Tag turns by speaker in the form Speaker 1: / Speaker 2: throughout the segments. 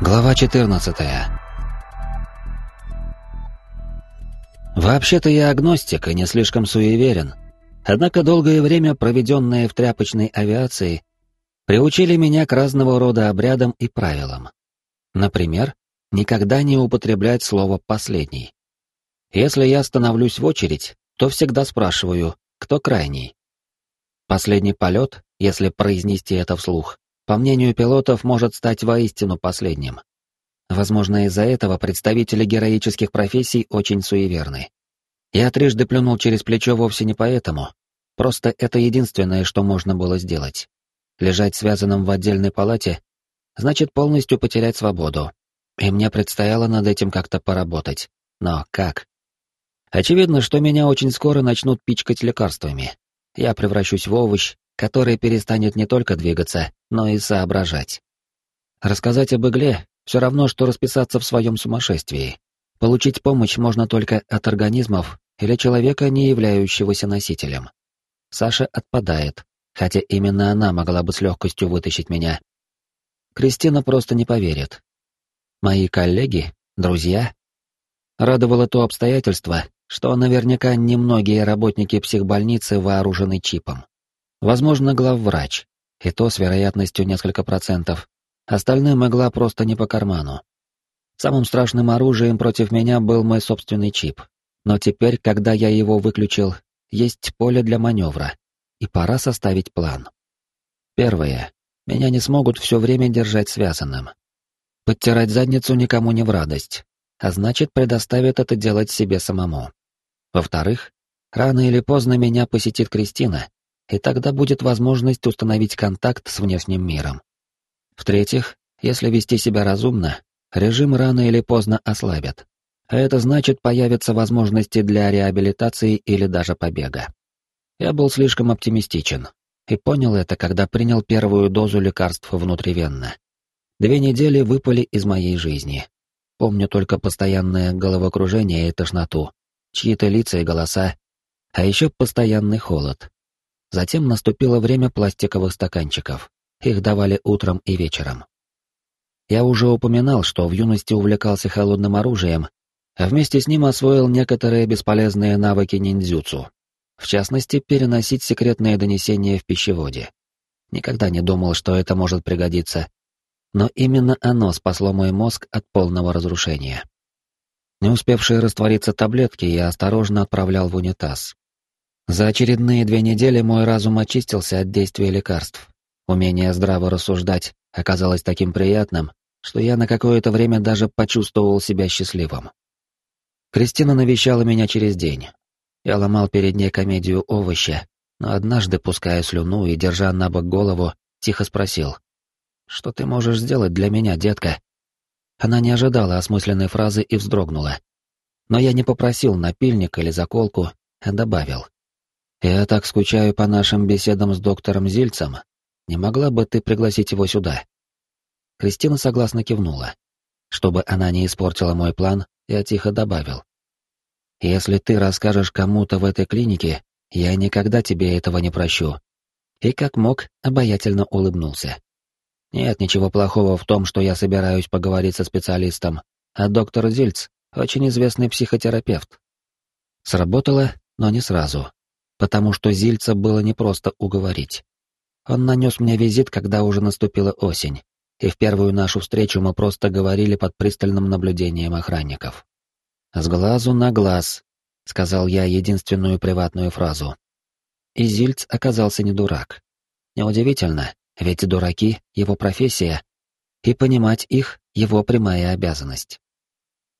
Speaker 1: Глава 14 Вообще-то я агностик и не слишком суеверен. Однако долгое время, проведенное в тряпочной авиации, приучили меня к разного рода обрядам и правилам. Например, никогда не употреблять слово «последний». Если я становлюсь в очередь, то всегда спрашиваю, кто крайний. Последний полет, если произнести это вслух, по мнению пилотов, может стать воистину последним. Возможно, из-за этого представители героических профессий очень суеверны. Я трижды плюнул через плечо вовсе не поэтому. Просто это единственное, что можно было сделать. Лежать связанным в отдельной палате значит полностью потерять свободу. И мне предстояло над этим как-то поработать. Но как? Очевидно, что меня очень скоро начнут пичкать лекарствами. Я превращусь в овощ, который перестанет не только двигаться, но и соображать. Рассказать об игле — все равно, что расписаться в своем сумасшествии. Получить помощь можно только от организмов или человека, не являющегося носителем. Саша отпадает, хотя именно она могла бы с легкостью вытащить меня. Кристина просто не поверит. Мои коллеги, друзья. Радовало то обстоятельство, что наверняка немногие работники психбольницы вооружены чипом. Возможно, главврач, и то с вероятностью несколько процентов. Остальным игла просто не по карману. Самым страшным оружием против меня был мой собственный чип. Но теперь, когда я его выключил, есть поле для маневра, и пора составить план. Первое. Меня не смогут все время держать связанным. Подтирать задницу никому не в радость, а значит, предоставят это делать себе самому. Во-вторых, рано или поздно меня посетит Кристина, и тогда будет возможность установить контакт с внешним миром. В-третьих, если вести себя разумно, режим рано или поздно ослабят. А это значит, появятся возможности для реабилитации или даже побега. Я был слишком оптимистичен и понял это, когда принял первую дозу лекарств внутривенно. Две недели выпали из моей жизни. Помню только постоянное головокружение и тошноту, чьи-то лица и голоса, а еще постоянный холод. Затем наступило время пластиковых стаканчиков. Их давали утром и вечером. Я уже упоминал, что в юности увлекался холодным оружием, а вместе с ним освоил некоторые бесполезные навыки ниндзюцу. В частности, переносить секретные донесения в пищеводе. Никогда не думал, что это может пригодиться. Но именно оно спасло мой мозг от полного разрушения. Не успевшие раствориться таблетки я осторожно отправлял в унитаз. За очередные две недели мой разум очистился от действия лекарств. Умение здраво рассуждать оказалось таким приятным, что я на какое-то время даже почувствовал себя счастливым. Кристина навещала меня через день. Я ломал перед ней комедию овоща, но однажды, пуская слюну и держа на бок голову, тихо спросил. «Что ты можешь сделать для меня, детка?» Она не ожидала осмысленной фразы и вздрогнула. Но я не попросил напильник или заколку, а добавил. «Я так скучаю по нашим беседам с доктором Зильцем. Не могла бы ты пригласить его сюда?» Кристина согласно кивнула. Чтобы она не испортила мой план, я тихо добавил. «Если ты расскажешь кому-то в этой клинике, я никогда тебе этого не прощу». И как мог, обаятельно улыбнулся. Нет ничего плохого в том, что я собираюсь поговорить со специалистом, а доктор Зильц — очень известный психотерапевт. Сработало, но не сразу потому что Зильца было непросто уговорить. Он нанес мне визит, когда уже наступила осень, и в первую нашу встречу мы просто говорили под пристальным наблюдением охранников. «С глазу на глаз», — сказал я единственную приватную фразу. И Зильц оказался не дурак. Неудивительно, ведь дураки — его профессия, и понимать их — его прямая обязанность.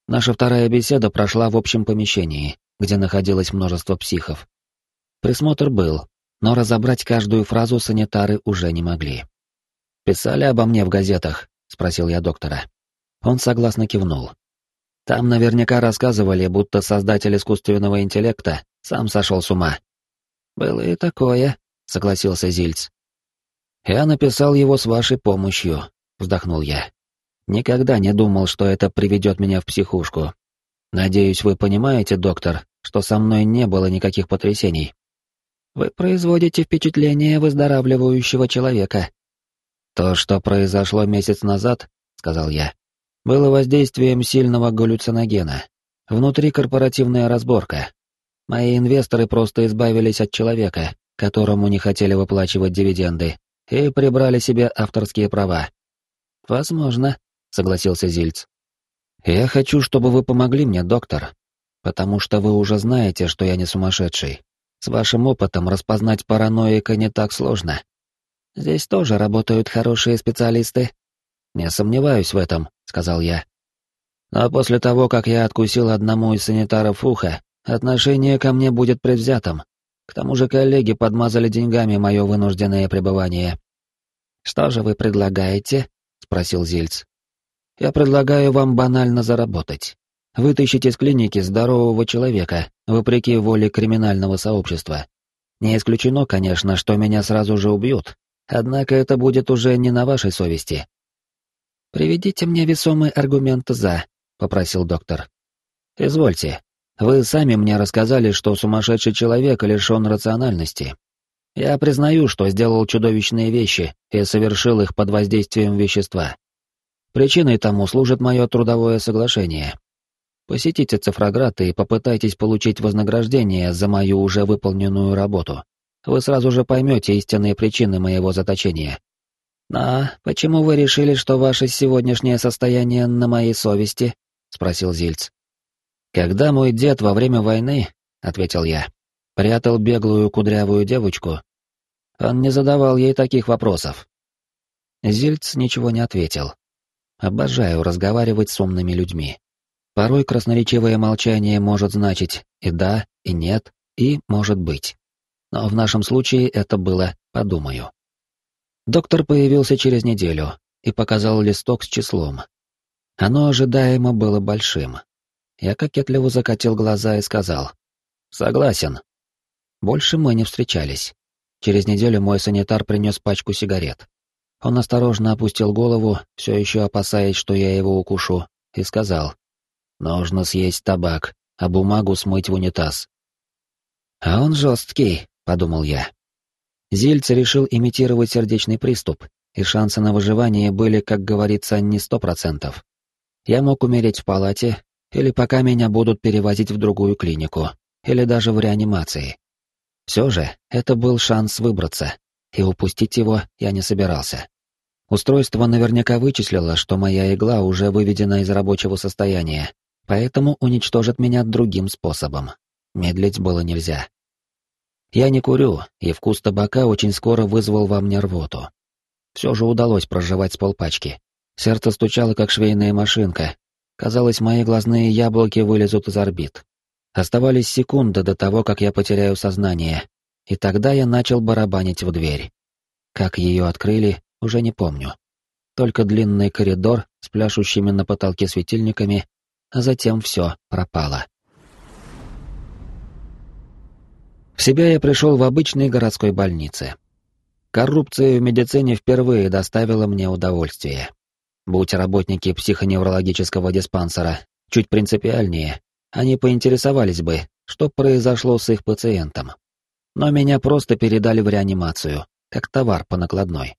Speaker 1: Наша вторая беседа прошла в общем помещении, где находилось множество психов, Присмотр был, но разобрать каждую фразу санитары уже не могли. «Писали обо мне в газетах?» — спросил я доктора. Он согласно кивнул. Там наверняка рассказывали, будто создатель искусственного интеллекта сам сошел с ума. «Было и такое», — согласился Зильц. «Я написал его с вашей помощью», — вздохнул я. «Никогда не думал, что это приведет меня в психушку. Надеюсь, вы понимаете, доктор, что со мной не было никаких потрясений». Вы производите впечатление выздоравливающего человека. То, что произошло месяц назад, сказал я, было воздействием сильного галлюциногена. Внутри корпоративная разборка. Мои инвесторы просто избавились от человека, которому не хотели выплачивать дивиденды, и прибрали себе авторские права. «Возможно», — согласился Зильц. «Я хочу, чтобы вы помогли мне, доктор, потому что вы уже знаете, что я не сумасшедший. С вашим опытом распознать параноика не так сложно. Здесь тоже работают хорошие специалисты». «Не сомневаюсь в этом», — сказал я. «Но после того, как я откусил одному из санитаров ухо, отношение ко мне будет предвзятым. К тому же коллеги подмазали деньгами мое вынужденное пребывание. «Что же вы предлагаете?» — спросил Зильц. «Я предлагаю вам банально заработать. Вытащить из клиники здорового человека, вопреки воле криминального сообщества. Не исключено, конечно, что меня сразу же убьют, однако это будет уже не на вашей совести». «Приведите мне весомый аргумент «за», — попросил доктор. «Извольте. Вы сами мне рассказали, что сумасшедший человек лишен рациональности. Я признаю, что сделал чудовищные вещи и совершил их под воздействием вещества. Причиной тому служит мое трудовое соглашение. Посетите Цифроград и попытайтесь получить вознаграждение за мою уже выполненную работу. Вы сразу же поймете истинные причины моего заточения. «А почему вы решили, что ваше сегодняшнее состояние на моей совести?» — спросил Зильц. «Когда мой дед во время войны, — ответил я, — прятал беглую кудрявую девочку, он не задавал ей таких вопросов». Зильц ничего не ответил. Обожаю разговаривать с умными людьми. Порой красноречивое молчание может значить и да, и нет, и может быть. Но в нашем случае это было «подумаю». Доктор появился через неделю и показал листок с числом. Оно ожидаемо было большим. Я кокетливо закатил глаза и сказал «Согласен». Больше мы не встречались. Через неделю мой санитар принес пачку сигарет. Он осторожно опустил голову, все еще опасаясь, что я его укушу, и сказал «Нужно съесть табак, а бумагу смыть в унитаз». «А он жесткий», — подумал я. Зильц решил имитировать сердечный приступ, и шансы на выживание были, как говорится, не сто процентов. Я мог умереть в палате, или пока меня будут перевозить в другую клинику, или даже в реанимации. Все же, это был шанс выбраться, и упустить его я не собирался. Устройство наверняка вычислило, что моя игла уже выведена из рабочего состояния, поэтому уничтожит меня другим способом. Медлить было нельзя. Я не курю, и вкус табака очень скоро вызвал во мне рвоту. Все же удалось проживать с полпачки. Сердце стучало, как швейная машинка, Казалось, мои глазные яблоки вылезут из орбит. Оставались секунды до того, как я потеряю сознание, и тогда я начал барабанить в дверь. Как ее открыли, уже не помню. Только длинный коридор с пляшущими на потолке светильниками, а затем все пропало. В себя я пришел в обычной городской больнице. Коррупция в медицине впервые доставила мне удовольствие. Будь работники психоневрологического диспансера чуть принципиальнее, они поинтересовались бы, что произошло с их пациентом. Но меня просто передали в реанимацию, как товар по накладной.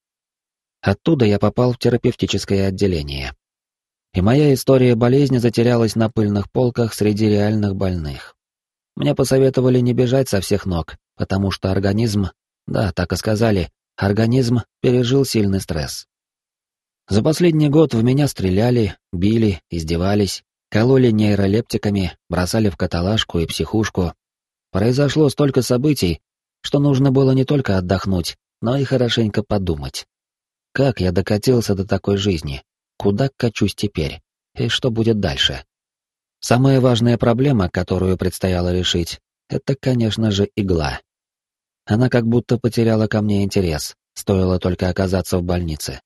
Speaker 1: Оттуда я попал в терапевтическое отделение. И моя история болезни затерялась на пыльных полках среди реальных больных. Мне посоветовали не бежать со всех ног, потому что организм, да, так и сказали, организм пережил сильный стресс. За последний год в меня стреляли, били, издевались, кололи нейролептиками, бросали в каталажку и психушку. Произошло столько событий, что нужно было не только отдохнуть, но и хорошенько подумать. Как я докатился до такой жизни? Куда качусь теперь? И что будет дальше? Самая важная проблема, которую предстояло решить, это, конечно же, игла. Она как будто потеряла ко мне интерес, стоило только оказаться в больнице.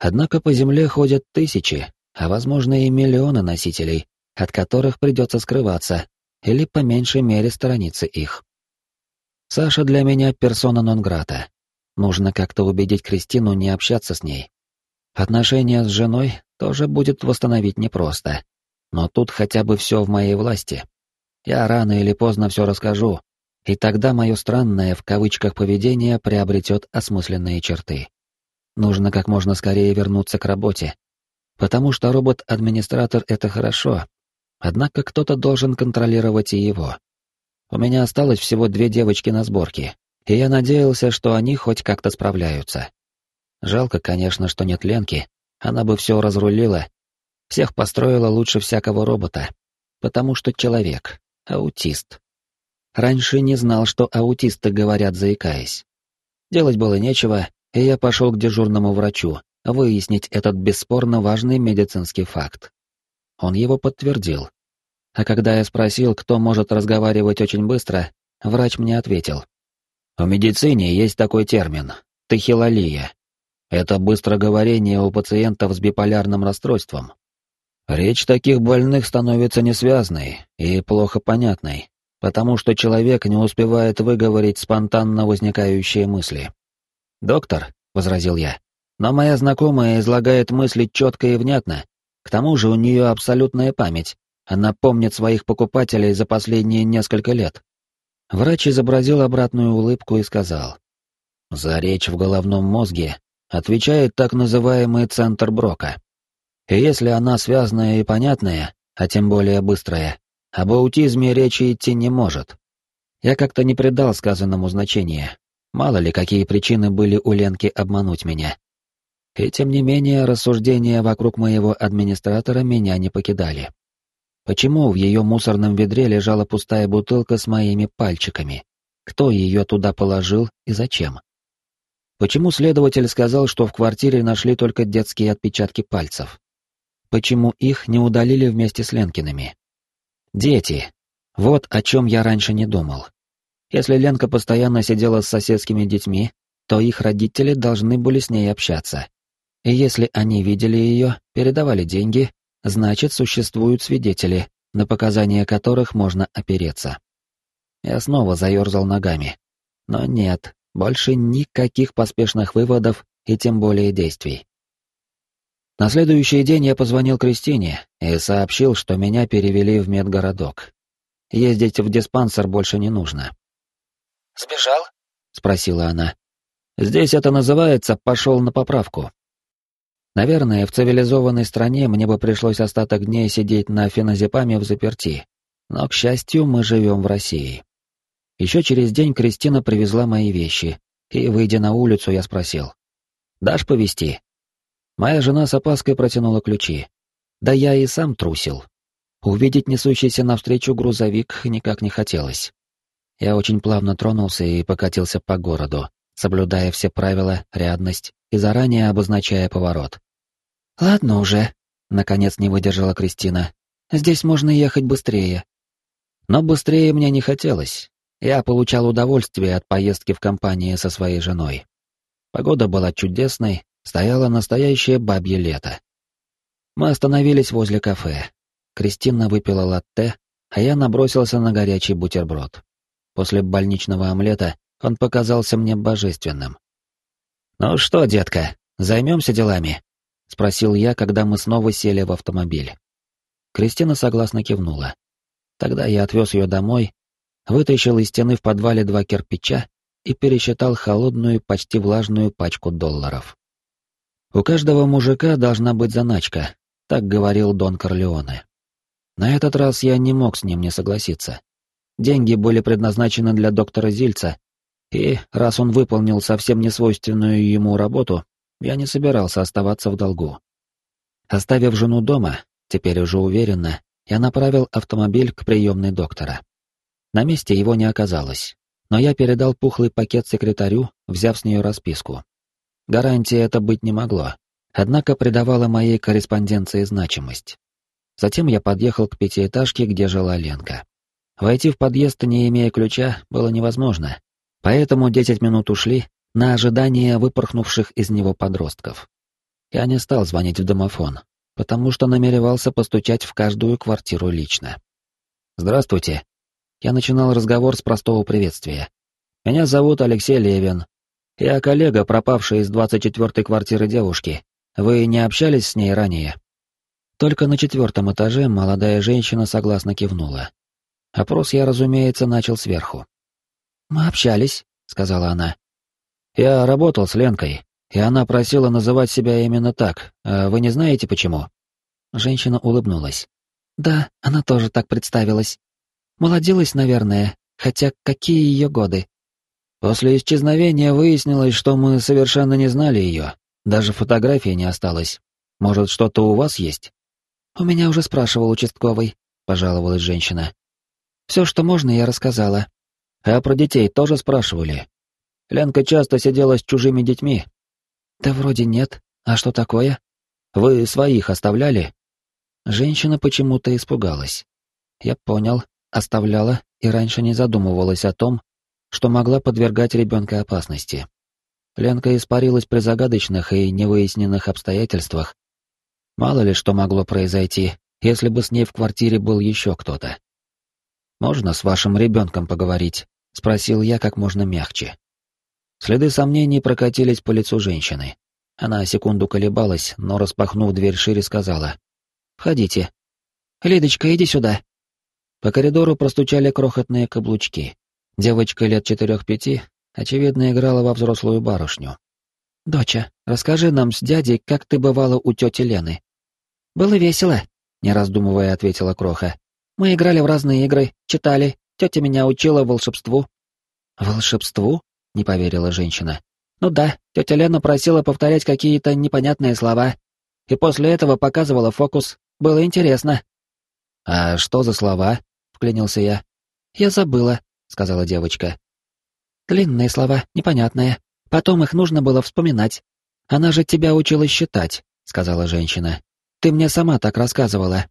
Speaker 1: Однако по Земле ходят тысячи, а возможно и миллионы носителей, от которых придется скрываться, или по меньшей мере сторониться их. Саша для меня персона нон-грата. Нужно как-то убедить Кристину не общаться с ней. Отношения с женой тоже будет восстановить непросто. Но тут хотя бы все в моей власти. Я рано или поздно все расскажу, и тогда мое странное в кавычках поведение приобретет осмысленные черты. Нужно как можно скорее вернуться к работе. потому что робот-администратор — это хорошо, однако кто-то должен контролировать и его. У меня осталось всего две девочки на сборке, и я надеялся, что они хоть как-то справляются. Жалко, конечно, что нет Ленки, она бы все разрулила, всех построила лучше всякого робота, потому что человек, аутист. Раньше не знал, что аутисты говорят, заикаясь. Делать было нечего, и я пошел к дежурному врачу, выяснить этот бесспорно важный медицинский факт. Он его подтвердил. А когда я спросил, кто может разговаривать очень быстро, врач мне ответил. В медицине есть такой термин — тахилолия. Это быстроговорение у пациентов с биполярным расстройством. Речь таких больных становится несвязной и плохо понятной, потому что человек не успевает выговорить спонтанно возникающие мысли. «Доктор», — возразил я, — «но моя знакомая излагает мысли четко и внятно. К тому же у нее абсолютная память. Она помнит своих покупателей за последние несколько лет». Врач изобразил обратную улыбку и сказал. «За речь в головном мозге отвечает так называемый центр Брока. И если она связанная и понятная, а тем более быстрая, об аутизме речи идти не может. Я как-то не придал сказанному значения. Мало ли, какие причины были у Ленки обмануть меня. И тем не менее, рассуждения вокруг моего администратора меня не покидали. Почему в ее мусорном ведре лежала пустая бутылка с моими пальчиками? Кто ее туда положил и зачем? Почему следователь сказал, что в квартире нашли только детские отпечатки пальцев? Почему их не удалили вместе с Ленкиными? Дети. Вот о чем я раньше не думал. Если Ленка постоянно сидела с соседскими детьми, то их родители должны были с ней общаться. И если они видели ее, передавали деньги, значит, существуют свидетели, на показания которых можно опереться. Я снова заерзал ногами. Но нет, больше никаких поспешных выводов и тем более действий. На следующий день я позвонил Кристине и сообщил, что меня перевели в медгородок. Ездить в диспансер больше не нужно.
Speaker 2: «Сбежал?»
Speaker 1: — спросила она. «Здесь это называется «пошел на поправку». Наверное, в цивилизованной стране мне бы пришлось остаток дней сидеть на феназепаме в заперти. Но, к счастью, мы живем в России. Еще через день Кристина привезла мои вещи, и, выйдя на улицу, я спросил. «Дашь повезти?» Моя жена с опаской протянула ключи. Да я и сам трусил. Увидеть несущийся навстречу грузовик никак не хотелось. Я очень плавно тронулся и покатился по городу, соблюдая все правила, рядность и заранее обозначая поворот. «Ладно уже», — наконец не выдержала Кристина. «Здесь можно ехать быстрее». Но быстрее мне не хотелось. Я получал удовольствие от поездки в компании со своей женой. Погода была чудесной, стояло настоящее бабье лето. Мы остановились возле кафе. Кристина выпила латте, а я набросился на горячий бутерброд. После больничного омлета он показался мне божественным. «Ну что, детка, займемся делами?» — спросил я, когда мы снова сели в автомобиль. Кристина согласно кивнула. Тогда я отвез ее домой, вытащил из стены в подвале два кирпича и пересчитал холодную, почти влажную пачку долларов. У каждого мужика должна быть заначка, так говорил Дон Корлеоне. На этот раз я не мог с ним не согласиться. Деньги были предназначены для доктора Зильца, и, раз он выполнил совсем несвойственную ему работу, я не собирался оставаться в долгу. Оставив жену дома, теперь уже уверенно, я направил автомобиль к приемной доктора. На месте его не оказалось, но я передал пухлый пакет секретарю, взяв с нее расписку. Гарантии это быть не могло, однако придавала моей корреспонденции значимость. Затем я подъехал к пятиэтажке, где жила Ленка. Войти в подъезд, не имея ключа, было невозможно, поэтому десять минут ушли на ожидание выпорхнувших из него подростков. Я не стал звонить в домофон, потому что намеревался постучать в каждую квартиру лично. «Здравствуйте». Я начинал разговор с простого приветствия. «Меня зовут Алексей Левин, я коллега, пропавшая из 24-й квартиры девушки. Вы не общались с ней ранее?» Только на четвертом этаже молодая женщина согласно кивнула. Опрос я, разумеется, начал сверху. «Мы общались», — сказала она. «Я работал с Ленкой. И она просила называть себя именно так. А вы не знаете почему? Женщина улыбнулась. Да, она тоже так представилась. Молодилась, наверное, хотя какие ее годы? После исчезновения выяснилось, что мы совершенно не знали ее. Даже фотографии не осталось. Может, что-то у вас есть? У меня уже спрашивал участковый, пожаловалась женщина. Все, что можно, я рассказала. А про детей тоже спрашивали. Ленка часто сидела с чужими детьми. Да вроде нет. А что такое? Вы своих оставляли? Женщина почему-то испугалась. Я понял, оставляла и раньше не задумывалась о том, что могла подвергать ребенка опасности. Ленка испарилась при загадочных и невыясненных обстоятельствах. Мало ли что могло произойти, если бы с ней в квартире был еще кто-то. «Можно с вашим ребенком поговорить?» — спросил я как можно мягче. Следы сомнений прокатились по лицу женщины. Она секунду колебалась, но, распахнув дверь шире, сказала. «Входите». «Лидочка, иди сюда». По коридору простучали крохотные каблучки. Девочка лет четырех-пяти, очевидно, играла во взрослую барышню. «Доча, расскажи нам с дядей, как ты бывала у тети Лены». «Было весело», — не раздумывая ответила Кроха. «Мы играли в разные игры, читали, тетя меня учила волшебству». «Волшебству?» — не поверила женщина. «Ну да, тетя Лена просила повторять какие-то непонятные слова. И после этого показывала фокус. Было интересно». «А что за слова?» — вклинился я. «Я забыла», — сказала девочка. «Длинные слова, непонятные. Потом их нужно было вспоминать. Она же тебя учила считать», — сказала женщина. «Ты мне сама так рассказывала».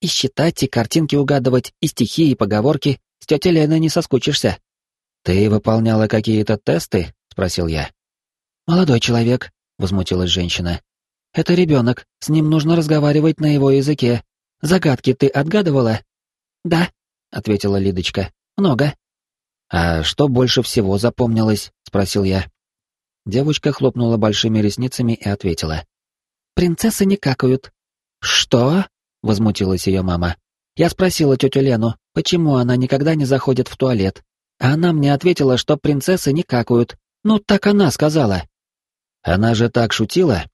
Speaker 1: «И считать, и картинки угадывать, и стихи, и поговорки. С тетей Леной не соскучишься». «Ты выполняла какие-то тесты?» — спросил я. «Молодой человек», — возмутилась женщина. «Это ребенок, с ним нужно разговаривать на его языке. Загадки ты отгадывала?» «Да», — ответила Лидочка. «Много». «А что больше всего запомнилось?» — спросил я. Девочка хлопнула большими ресницами и ответила. «Принцессы не какают». «Что?» — возмутилась ее мама. Я спросила тетю Лену, почему она никогда не заходит в туалет. А она мне ответила, что принцессы не какают. Ну, так она сказала. Она же так шутила?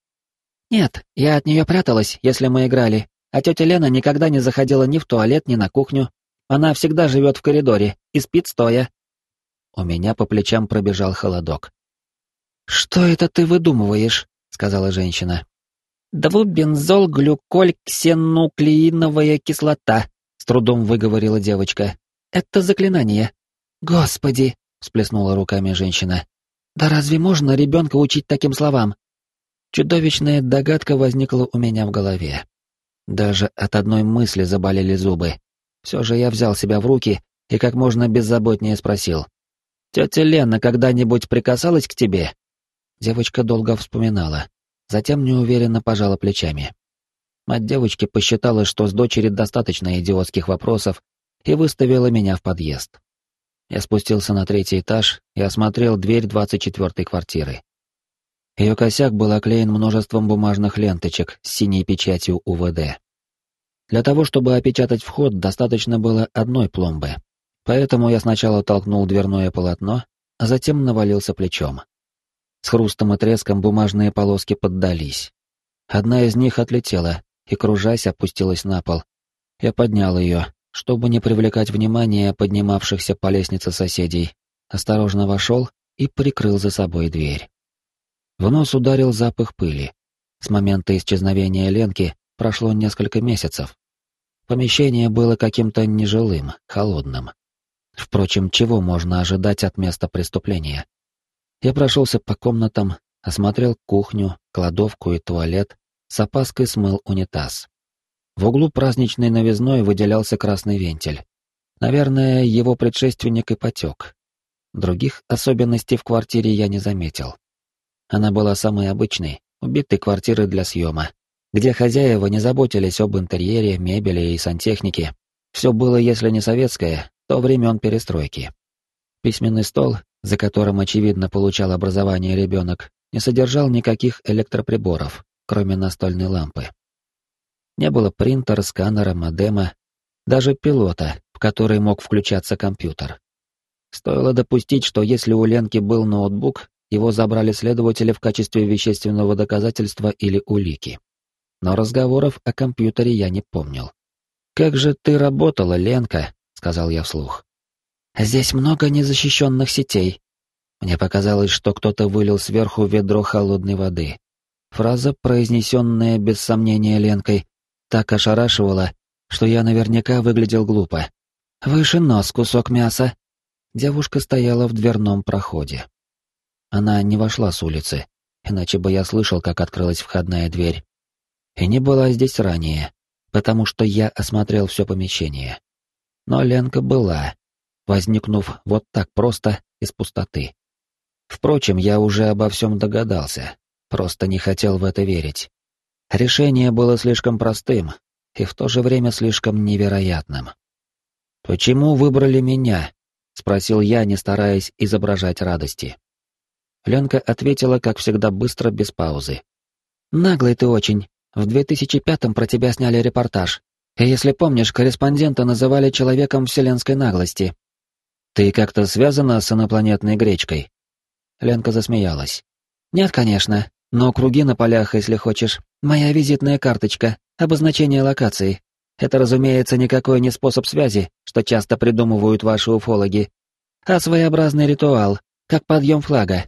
Speaker 1: Нет, я от нее пряталась, если мы играли. А тетя Лена никогда не заходила ни в туалет, ни на кухню. Она всегда живет в коридоре и спит стоя. У меня по плечам пробежал холодок. «Что это ты выдумываешь?» — сказала женщина. «Двубензол-глюколь-ксенуклеиновая кислота», — с трудом выговорила девочка. «Это заклинание. «Господи!» — всплеснула руками женщина. «Да разве можно ребенка учить таким словам?» Чудовищная догадка возникла у меня в голове. Даже от одной мысли заболели зубы. Все же я взял себя в руки и как можно беззаботнее спросил. «Тетя Лена когда-нибудь прикасалась к тебе?» Девочка долго вспоминала, затем неуверенно пожала плечами. Мать девочки посчитала, что с дочери достаточно идиотских вопросов, и выставила меня в подъезд. Я спустился на третий этаж и осмотрел дверь двадцать четвертой квартиры. Ее косяк был оклеен множеством бумажных ленточек с синей печатью УВД. Для того, чтобы опечатать вход, достаточно было одной пломбы. Поэтому я сначала толкнул дверное полотно, а затем навалился плечом. С хрустом и треском бумажные полоски поддались. Одна из них отлетела и, кружась, опустилась на пол. Я поднял ее, чтобы не привлекать внимания поднимавшихся по лестнице соседей, осторожно вошел и прикрыл за собой дверь. В нос ударил запах пыли. С момента исчезновения Ленки прошло несколько месяцев. Помещение было каким-то нежилым, холодным. Впрочем, чего можно ожидать от места преступления? Я прошелся по комнатам, осмотрел кухню, кладовку и туалет, с опаской смыл унитаз. В углу праздничной новизной выделялся красный вентиль. Наверное, его предшественник и потек. Других особенностей в квартире я не заметил. Она была самой обычной, убитой квартирой для съема, где хозяева не заботились об интерьере, мебели и сантехнике. Все было, если не советское, то времен перестройки. Письменный стол, за которым, очевидно, получал образование ребенок, не содержал никаких электроприборов, кроме настольной лампы. Не было принтера, сканера, модема, даже пилота, в который мог включаться компьютер. Стоило допустить, что если у Ленки был ноутбук, его забрали следователи в качестве вещественного доказательства или улики. Но разговоров о компьютере я не помнил. «Как же ты работала, Ленка?» — сказал я вслух. «Здесь много незащищенных сетей». Мне показалось, что кто-то вылил сверху ведро холодной воды. Фраза, произнесенная без сомнения Ленкой, так ошарашивала, что я наверняка выглядел глупо. «Выше нос, кусок мяса!» Девушка стояла в дверном проходе. Она не вошла с улицы, иначе бы я слышал, как открылась входная дверь. И не была здесь ранее, потому что я осмотрел все помещение. Но Ленка была, возникнув вот так просто из пустоты. Впрочем, я уже обо всем догадался, просто не хотел в это верить. Решение было слишком простым и в то же время слишком невероятным. «Почему выбрали меня?» — спросил я, не стараясь изображать радости. Ленка ответила, как всегда, быстро, без паузы. «Наглый ты очень. В 2005-м про тебя сняли репортаж. И если помнишь, корреспондента называли человеком вселенской наглости. Ты как-то связана с инопланетной гречкой?» Ленка засмеялась. «Нет, конечно, но круги на полях, если хочешь. Моя визитная карточка, обозначение локации. Это, разумеется, никакой не способ связи, что часто придумывают ваши уфологи, а своеобразный ритуал, как подъем флага.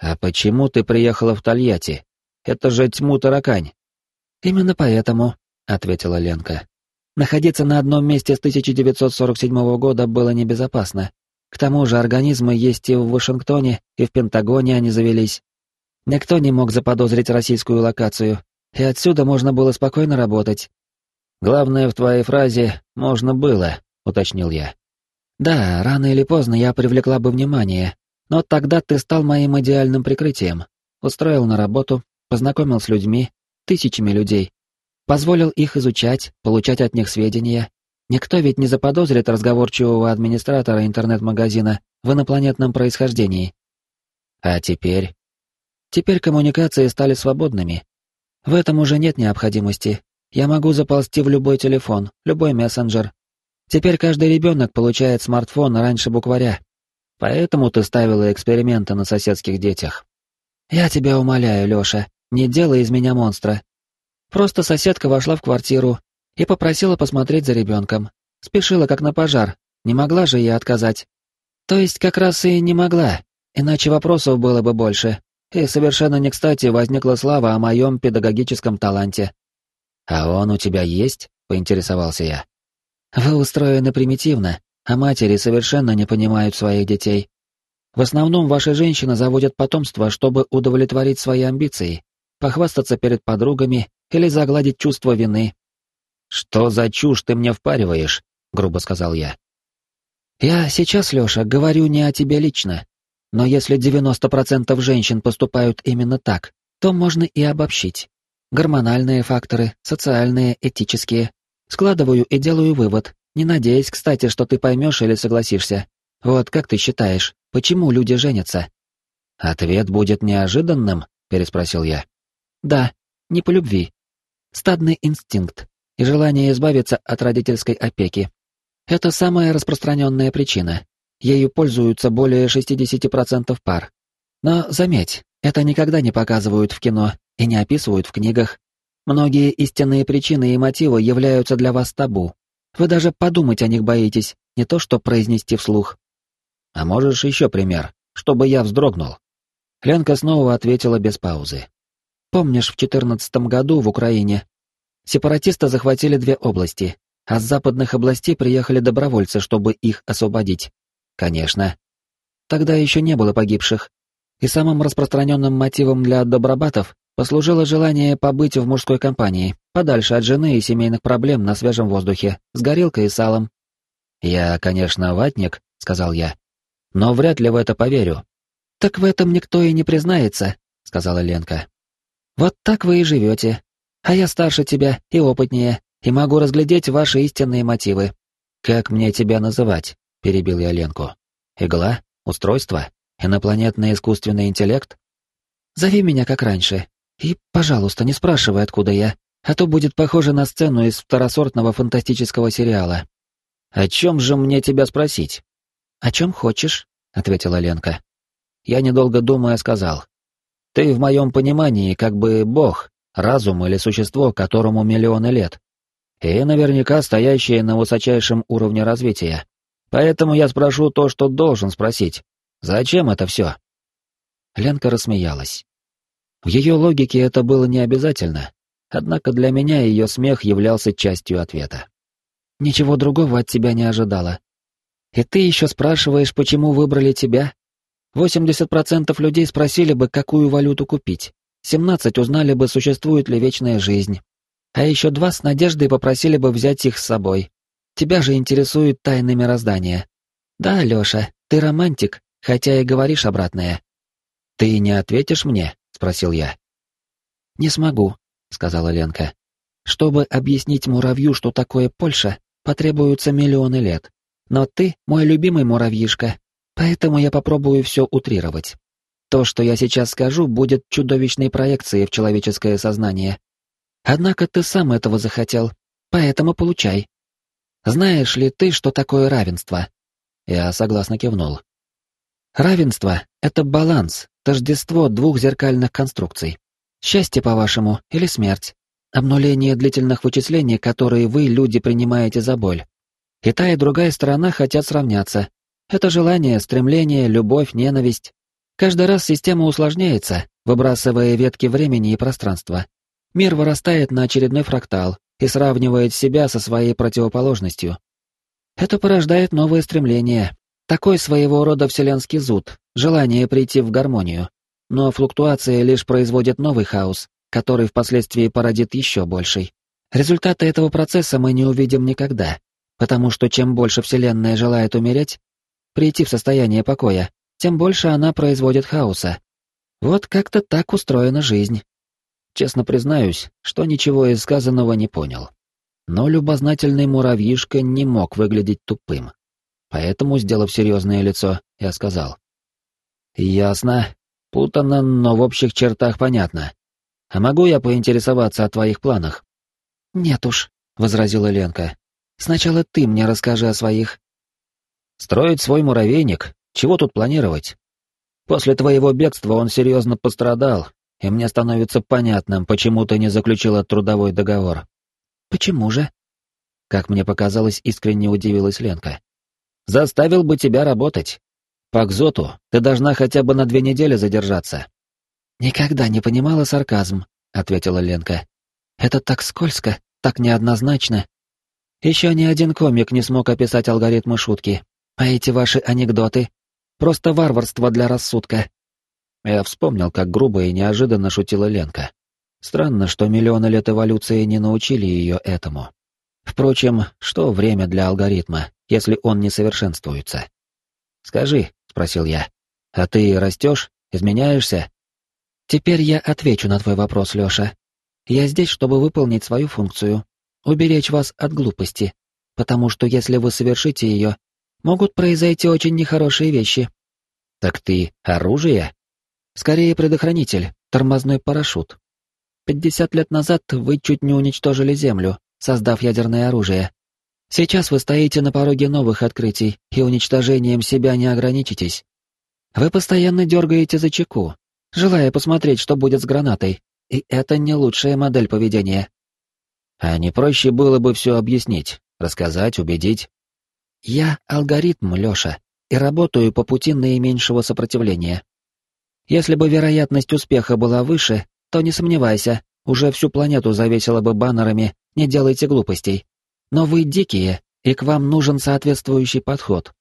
Speaker 1: А почему ты приехала в Тольятти? Это же тьму таракань. Именно поэтому, ответила Ленка. Находиться на одном месте с 1947 года было небезопасно. К тому же организмы есть и в Вашингтоне, и в Пентагоне они завелись. Никто не мог заподозрить российскую локацию, и отсюда можно было спокойно работать. Главное в твоей фразе «можно было», — уточнил я. Да, рано или поздно я привлекла бы внимание, но тогда ты стал моим идеальным прикрытием. Устроил на работу, познакомил с людьми, тысячами людей. Позволил их изучать, получать от них сведения. Никто ведь не заподозрит разговорчивого администратора интернет-магазина в инопланетном происхождении. А теперь? Теперь коммуникации стали свободными. В этом уже нет необходимости. Я могу заползти в любой телефон, любой мессенджер. Теперь каждый ребенок получает смартфон раньше букваря. Поэтому ты ставила эксперименты на соседских детях. Я тебя умоляю, Лёша, не делай из меня монстра. Просто соседка вошла в квартиру и попросила посмотреть за ребенком. Спешила как на пожар, не могла же я отказать. То есть как раз и не могла, иначе вопросов было бы больше. И совершенно не кстати возникла слава о моем педагогическом таланте. «А он у тебя есть?» — поинтересовался я. «Вы устроены примитивно, а матери совершенно не понимают своих детей. В основном ваши женщины заводят потомство, чтобы удовлетворить свои амбиции, похвастаться перед подругами или загладить чувство вины». «Что за чушь ты мне впариваешь?» — грубо сказал я. «Я сейчас, Лёша, говорю не о тебе лично. Но если 90% женщин поступают именно так, то можно и обобщить. Гормональные факторы, социальные, этические. Складываю и делаю вывод, не надеясь, кстати, что ты поймешь или согласишься. Вот как ты считаешь, почему люди женятся? Ответ будет неожиданным, переспросил я. Да, не по любви. Стадный инстинкт и желание избавиться от родительской опеки. Это самая распространенная причина. Ею пользуются более 60% пар. Но заметь, это никогда не показывают в кино и не описывают в книгах. Многие истинные причины и мотивы являются для вас табу. Вы даже подумать о них боитесь, не то что произнести вслух. А можешь еще пример, чтобы я вздрогнул? Ленка снова ответила без паузы. Помнишь, в четырнадцатом году в Украине сепаратисты захватили две области, а с западных областей приехали добровольцы, чтобы их освободить? Конечно. Тогда еще не было погибших. И самым распространенным мотивом для добробатов послужило желание побыть в мужской компании, подальше от жены и семейных проблем на свежем воздухе, с горилкой и салом. «Я, конечно, ватник», — сказал я, — «но вряд ли в это поверю». «Так в этом никто и не признается», — сказала Ленка. «Вот так вы и живете. А я старше тебя и опытнее, и могу разглядеть ваши истинные мотивы». «Как мне тебя называть?» — перебил я Ленку. «Игла? Устройство? Инопланетный искусственный интеллект?» «Зови меня как раньше, и, пожалуйста, не спрашивай, откуда я, а то будет похоже на сцену из второсортного фантастического сериала. О чем же мне тебя спросить? О чем хочешь, ответила Ленка. я, недолго думая, сказал. «Ты в моем понимании как бы бог, разум или существо, которому миллионы лет. И наверняка стоящее на высочайшем уровне развития. Поэтому я спрошу то, что должен спросить. Зачем это все?» Ленка рассмеялась. В ее логике это было не обязательно, однако для меня ее смех являлся частью ответа. «Ничего другого от тебя не ожидала. И ты еще спрашиваешь, почему выбрали тебя? 80% людей спросили бы, какую валюту купить. 17 узнали бы, существует ли вечная жизнь. А еще два с надеждой попросили бы взять их с собой. Тебя же интересуют тайны мироздания. Да, Леша, ты романтик, хотя и говоришь обратное. Ты не ответишь мне? Спросил я. Не смогу, сказала Ленка. Чтобы объяснить муравью, что такое Польша, потребуются миллионы лет. Но ты мой любимый муравьишка, поэтому я попробую все утрировать. То, что я сейчас скажу, будет чудовищной проекцией в человеческое сознание. Однако ты сам этого захотел, поэтому получай. Знаешь ли ты, что такое равенство? Я согласно кивнул. Равенство — это баланс, тождество двух зеркальных конструкций. Счастье, по-вашему, или смерть? Обнуление длительных вычислений, которые вы, люди, принимаете за боль. И та, и другая сторона хотят сравняться. Это желание, стремление, любовь, ненависть. Каждый раз система усложняется, выбрасывая ветки времени и пространства. Мир вырастает на очередной фрактал и сравнивает себя со своей противоположностью. Это порождает новые стремления, такой своего рода вселенский зуд, желание прийти в гармонию. Но флуктуация лишь производит новый хаос, который впоследствии породит еще больший. Результаты этого процесса мы не увидим никогда, потому что чем больше Вселенная желает умереть, прийти в состояние покоя, тем больше она производит хаоса. Вот как-то так устроена жизнь. Честно признаюсь, что ничего из сказанного не понял. Но любознательный муравьишка не мог выглядеть тупым. Поэтому, сделав серьезное лицо, я сказал. «Ясно. Путано, но в общих чертах понятно. А могу я поинтересоваться о твоих планах?» «Нет уж», — возразила Ленка. Сначала ты мне расскажи о своих. Строить свой муравейник? Чего тут планировать? После твоего бегства он серьезно пострадал, и мне становится понятным, почему ты не заключила трудовой договор. Почему же? Как мне показалось, искренне удивилась Ленка. Заставил бы тебя работать. По Кзоту ты должна хотя бы на две недели задержаться. Никогда не понимала сарказм, ответила Ленка. Это так скользко, так неоднозначно. Еще ни один комик не смог описать алгоритмы шутки. А эти ваши анекдоты — просто варварство для рассудка. Я вспомнил, как грубо и неожиданно шутила Ленка. Странно, что миллионы лет эволюции не научили ее этому. Впрочем, что время для алгоритма, если он не совершенствуется? «Скажи», — спросил я, — «а ты растешь, изменяешься?» «Теперь я отвечу на твой вопрос, Леша. Я здесь, чтобы выполнить свою функцию, уберечь вас от глупости, потому что если вы совершите ее, могут произойти очень нехорошие вещи. Так ты оружие? Скорее предохранитель, тормозной парашют. Пятьдесят лет назад вы чуть не уничтожили Землю, создав ядерное оружие. Сейчас вы стоите на пороге новых открытий и уничтожением себя не ограничитесь. Вы постоянно дергаете за чеку, желая посмотреть, что будет с гранатой, и это не лучшая модель поведения. А не проще было бы все объяснить, рассказать, убедить? Я алгоритм, Леша, и работаю по пути наименьшего сопротивления. Если бы вероятность успеха была выше, то не сомневайся, уже всю планету завесило бы баннерами «Не делайте глупостей». Но вы дикие, и к вам нужен соответствующий подход.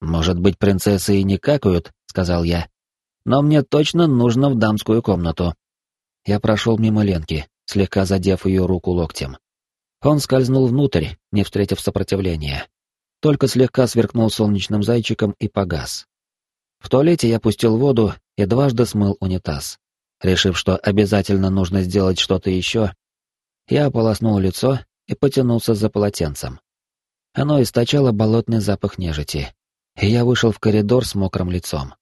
Speaker 1: «Может быть, принцессы и не какают», — сказал я. «Но мне точно нужно в дамскую комнату». Я прошел мимо Ленки, слегка задев ее руку локтем. Он скользнул внутрь, не встретив сопротивления. Только слегка сверкнул солнечным зайчиком и погас. В туалете я пустил воду и дважды смыл унитаз. Решив, что обязательно нужно сделать что-то еще, я ополоснул лицо и потянулся за полотенцем. Оно источало болотный запах нежити, и я вышел в коридор с мокрым лицом.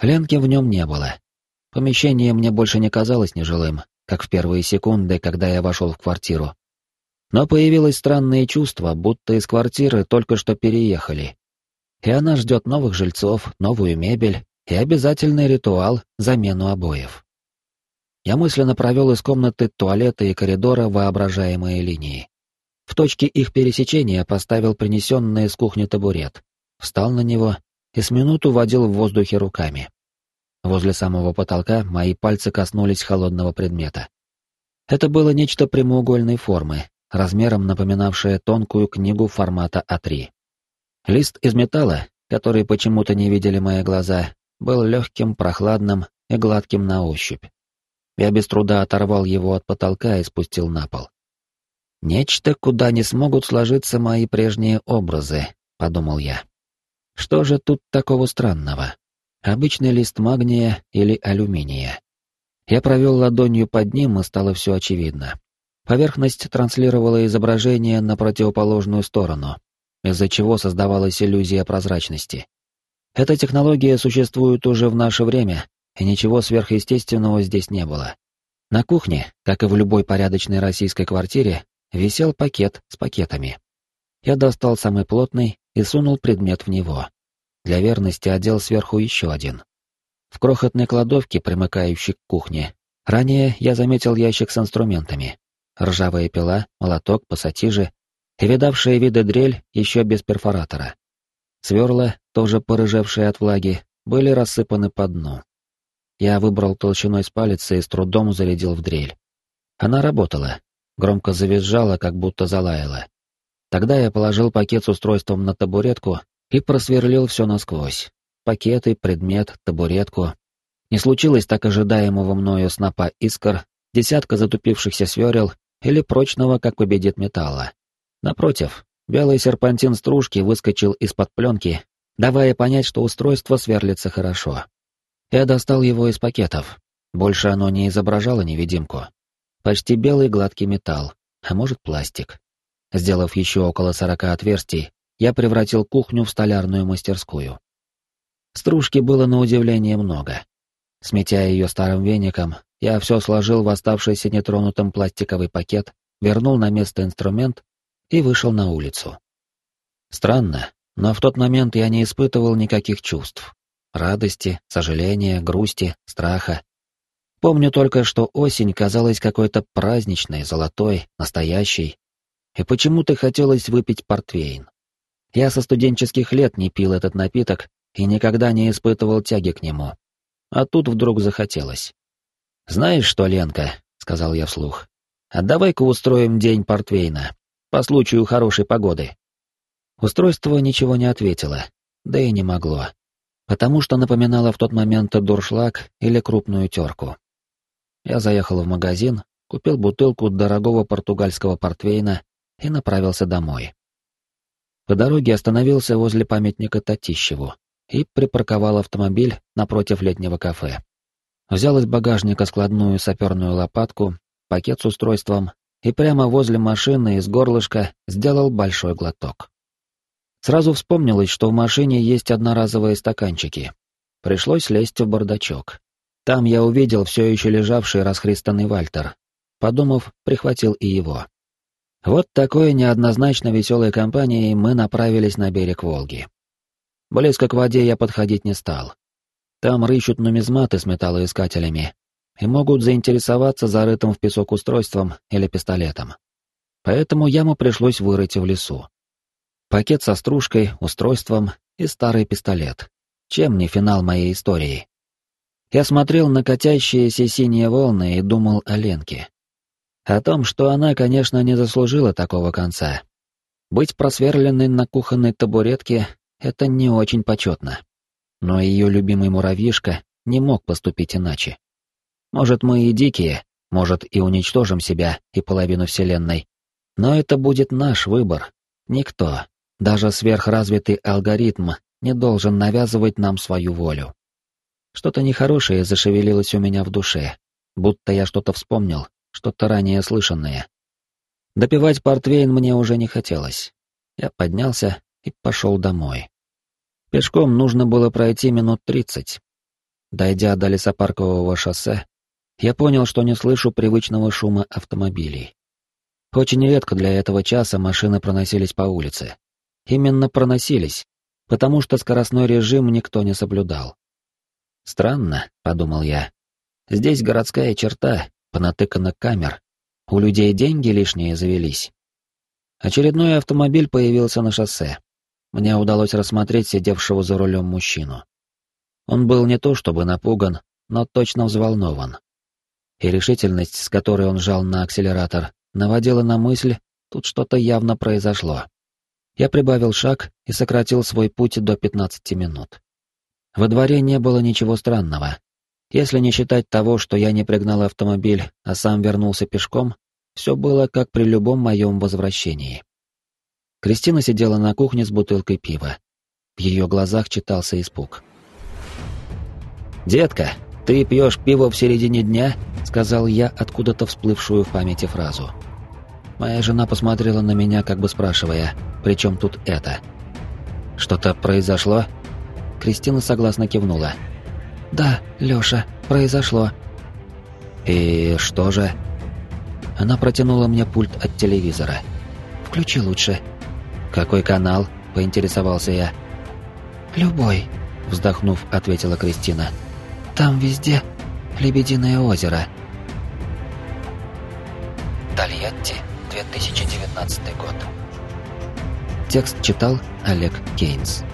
Speaker 1: Ленки в нем не было. Помещение мне больше не казалось нежилым, как в первые секунды, когда я вошел в квартиру. Но появилось странное чувство, будто из квартиры только что переехали. И она ждет новых жильцов, новую мебель, и обязательный ритуал — замену обоев. Я мысленно провел из комнаты туалета и коридора воображаемые линии. В точке их пересечения поставил принесенный из кухни табурет, встал на него и с минуту водил в воздухе руками. Возле самого потолка мои пальцы коснулись холодного предмета. Это было нечто прямоугольной формы, размером напоминавшее тонкую книгу формата А3. Лист из металла, который почему-то не видели мои глаза, был легким, прохладным и гладким на ощупь. Я без труда оторвал его от потолка и спустил на пол. «Нечто, куда не смогут сложиться мои прежние образы», — подумал я. «Что же тут такого странного? Обычный лист магния или алюминия?» Я провел ладонью под ним, и стало все очевидно. Поверхность транслировала изображение на противоположную сторону, из-за чего создавалась иллюзия прозрачности. Эта технология существует уже в наше время, и ничего сверхъестественного здесь не было. На кухне, как и в любой порядочной российской квартире, висел пакет с пакетами. Я достал самый плотный и сунул предмет в него. Для верности одел сверху еще один. В крохотной кладовке, примыкающей к кухне, ранее я заметил ящик с инструментами ржавая пила, молоток, пассатижи и видавшая виды дрель еще без перфоратора. Сверла, тоже порыжевшие от влаги, были рассыпаны по дну. Я выбрал толщиной с палец и с трудом зарядил в дрель. Она работала, громко завизжала, как будто залаяла. Тогда я положил пакет с устройством на табуретку и просверлил все насквозь. Пакеты, предмет, табуретку. Не случилось так ожидаемого мною снопа искр, десятка затупившихся сверел или прочного, как победит металла. Напротив, белый серпантин стружки выскочил из-под пленки, давая понять, что устройство сверлится хорошо. Я достал его из пакетов. Больше оно не изображало невидимку. Почти белый гладкий металл, а может пластик. Сделав еще около сорока отверстий, я превратил кухню в столярную мастерскую. Стружки было на удивление много. Сметя ее старым веником, я все сложил в оставшийся нетронутым пластиковый пакет, вернул на место инструмент и вышел на улицу. Странно, но в тот момент я не испытывал никаких чувств. Радости, сожаления, грусти, страха. Помню только, что осень казалась какой-то праздничной, золотой, настоящей. И почему-то хотелось выпить портвейн. Я со студенческих лет не пил этот напиток и никогда не испытывал тяги к нему. А тут вдруг захотелось. «Знаешь что, Ленка?» — сказал я вслух. «А давай-ка устроим день портвейна, по случаю хорошей погоды». Устройство ничего не ответило, да и не могло, потому что напоминало в тот момент дуршлаг или крупную терку. Я заехал в магазин, купил бутылку дорогого португальского портвейна и направился домой. По дороге остановился возле памятника Татищеву и припарковал автомобиль напротив летнего кафе. Взял из багажника складную саперную лопатку, пакет с устройством и прямо возле машины из горлышка сделал большой глоток. Сразу вспомнилось, что в машине есть одноразовые стаканчики. Пришлось лезть в бардачок. Там я увидел все еще лежавший расхристанный Вальтер. Подумав, прихватил и его. Вот такой неоднозначно веселой компанией мы направились на берег Волги. Близко к воде я подходить не стал. Там рыщут нумизматы с металлоискателями и могут заинтересоваться зарытым в песок устройством или пистолетом. Поэтому яму пришлось вырыть в лесу. Пакет со стружкой, устройством и старый пистолет. Чем не финал моей истории? Я смотрел на катящиеся синие волны и думал о Ленке. О том, что она, конечно, не заслужила такого конца. Быть просверленной на кухонной табуретке — это не очень почетно. Но ее любимый муравьишка не мог поступить иначе. Может, мы и дикие, может, и уничтожим себя и половину Вселенной. Но это будет наш выбор. Никто, даже сверхразвитый алгоритм, не должен навязывать нам свою волю. Что-то нехорошее зашевелилось у меня в душе, будто я что-то вспомнил, что-то ранее слышанное. Допивать портвейн мне уже не хотелось. Я поднялся и пошел домой. Пешком нужно было пройти минут тридцать. Дойдя до лесопаркового шоссе, я понял, что не слышу привычного шума автомобилей. Очень редко для этого часа машины проносились по улице. Именно проносились, потому что скоростной режим никто не соблюдал. Странно, подумал я. Здесь городская черта, понатыкана камер. У людей деньги лишние завелись. Очередной автомобиль появился на шоссе. Мне удалось рассмотреть сидевшего за рулем мужчину. Он был не то чтобы напуган, но точно взволнован. И решительность, с которой он жал на акселератор, наводила на мысль, тут что-то явно произошло. Я прибавил шаг и сократил свой путь до 15 минут. Во дворе не было ничего странного. Если не считать того, что я не пригнал автомобиль, а сам вернулся пешком, все было как при любом моем возвращении. Кристина сидела на кухне с бутылкой пива. В ее глазах читался испуг. «Детка, ты пьешь пиво в середине дня?» — сказал я откуда-то всплывшую в памяти фразу. Моя жена посмотрела на меня, как бы спрашивая, «При чем тут это?» «Что-то произошло?» Кристина согласно кивнула. «Да, Лёша, произошло». «И что же?» Она протянула мне пульт от телевизора. «Включи лучше». «Какой канал?» — поинтересовался я. «Любой», — вздохнув, ответила Кристина. «Там везде Лебединое озеро».
Speaker 2: Тольятти, 2019 год.
Speaker 1: Текст читал Олег Кейнс.